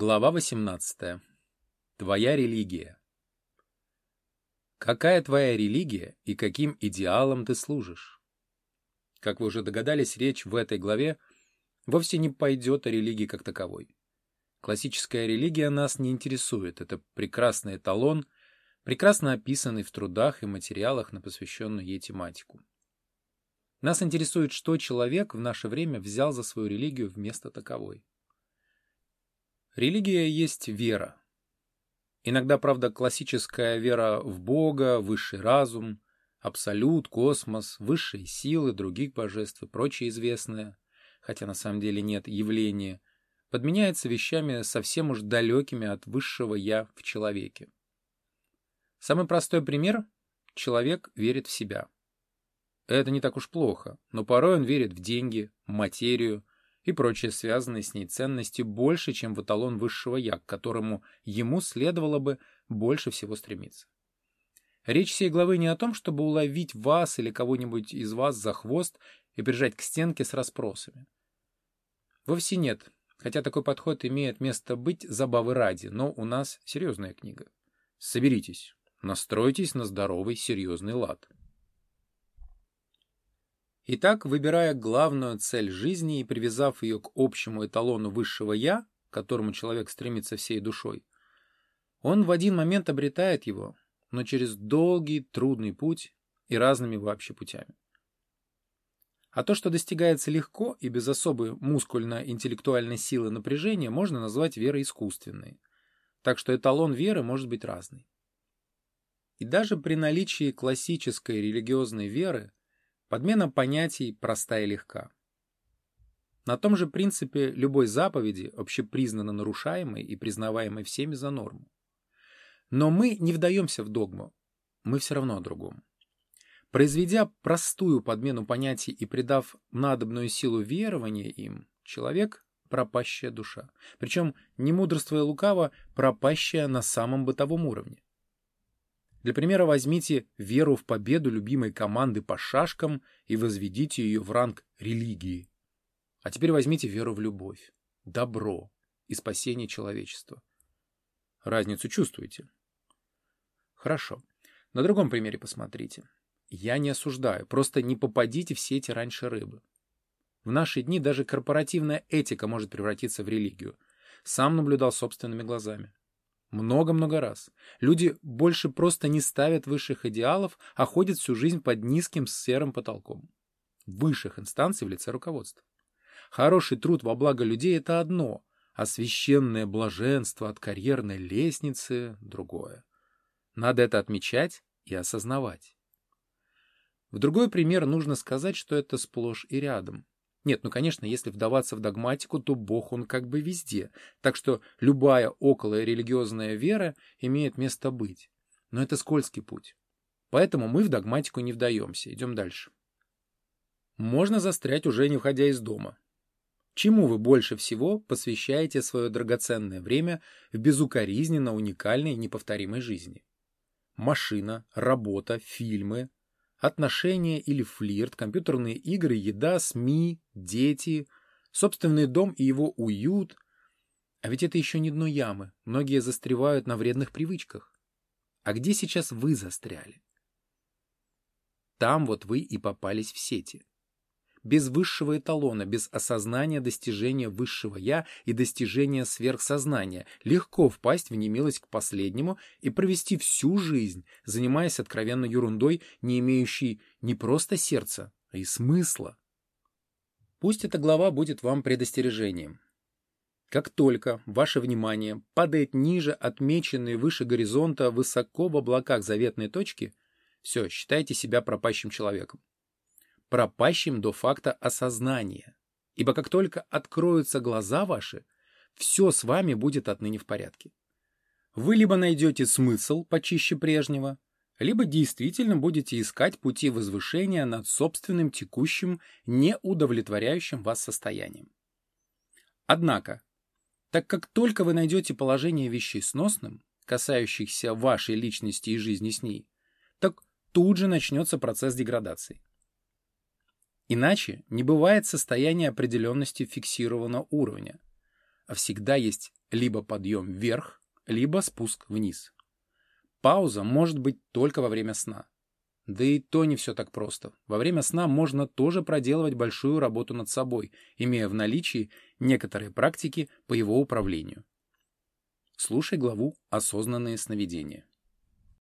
Глава 18. Твоя религия. Какая твоя религия и каким идеалам ты служишь? Как вы уже догадались, речь в этой главе вовсе не пойдет о религии как таковой. Классическая религия нас не интересует. Это прекрасный эталон, прекрасно описанный в трудах и материалах на посвященную ей тематику. Нас интересует, что человек в наше время взял за свою религию вместо таковой. Религия есть вера. Иногда, правда, классическая вера в Бога, высший разум, абсолют, космос, высшие силы, других божеств и прочее известное, хотя на самом деле нет явления, подменяется вещами совсем уж далекими от высшего «я» в человеке. Самый простой пример – человек верит в себя. Это не так уж плохо, но порой он верит в деньги, материю, и прочие связанные с ней ценности больше, чем в эталон высшего «я», к которому ему следовало бы больше всего стремиться. Речь всей главы не о том, чтобы уловить вас или кого-нибудь из вас за хвост и прижать к стенке с расспросами. Вовсе нет, хотя такой подход имеет место быть забавы ради, но у нас серьезная книга. Соберитесь, настройтесь на здоровый, серьезный лад. Итак, выбирая главную цель жизни и привязав ее к общему эталону высшего «я», к которому человек стремится всей душой, он в один момент обретает его, но через долгий, трудный путь и разными вообще путями. А то, что достигается легко и без особой мускульно-интеллектуальной силы напряжения, можно назвать верой искусственной. Так что эталон веры может быть разный. И даже при наличии классической религиозной веры Подмена понятий проста и легка. На том же принципе любой заповеди общепризнанно нарушаемой и признаваемой всеми за норму. Но мы не вдаемся в догму, мы все равно о другом. Произведя простую подмену понятий и придав надобную силу верования им, человек — пропащая душа. Причем, не мудрствуя лукаво, пропащая на самом бытовом уровне. Для примера возьмите веру в победу любимой команды по шашкам и возведите ее в ранг религии. А теперь возьмите веру в любовь, добро и спасение человечества. Разницу чувствуете? Хорошо. На другом примере посмотрите. Я не осуждаю, просто не попадите в сети раньше рыбы. В наши дни даже корпоративная этика может превратиться в религию. Сам наблюдал собственными глазами. Много-много раз. Люди больше просто не ставят высших идеалов, а ходят всю жизнь под низким серым потолком. Высших инстанций в лице руководства. Хороший труд во благо людей – это одно, а священное блаженство от карьерной лестницы – другое. Надо это отмечать и осознавать. В другой пример нужно сказать, что это сплошь и рядом. Нет, ну, конечно, если вдаваться в догматику, то Бог, он как бы везде. Так что любая околорелигиозная вера имеет место быть. Но это скользкий путь. Поэтому мы в догматику не вдаемся. Идем дальше. Можно застрять уже не входя из дома. Чему вы больше всего посвящаете свое драгоценное время в безукоризненно уникальной и неповторимой жизни? Машина, работа, фильмы, Отношения или флирт, компьютерные игры, еда, СМИ, дети, собственный дом и его уют. А ведь это еще не дно ямы. Многие застревают на вредных привычках. А где сейчас вы застряли? Там вот вы и попались в сети без высшего эталона, без осознания достижения высшего «я» и достижения сверхсознания, легко впасть в немилость к последнему и провести всю жизнь, занимаясь откровенной ерундой, не имеющей не просто сердца, а и смысла. Пусть эта глава будет вам предостережением. Как только ваше внимание падает ниже отмеченной выше горизонта высоко в облаках заветной точки, все, считайте себя пропащим человеком пропащим до факта осознания. Ибо как только откроются глаза ваши, все с вами будет отныне в порядке. Вы либо найдете смысл почище прежнего, либо действительно будете искать пути возвышения над собственным текущим, неудовлетворяющим вас состоянием. Однако, так как только вы найдете положение вещей сносным, касающихся вашей личности и жизни с ней, так тут же начнется процесс деградации. Иначе не бывает состояния определенности фиксированного уровня, а всегда есть либо подъем вверх, либо спуск вниз. Пауза может быть только во время сна. Да и то не все так просто. Во время сна можно тоже проделывать большую работу над собой, имея в наличии некоторые практики по его управлению. Слушай главу «Осознанные сновидения».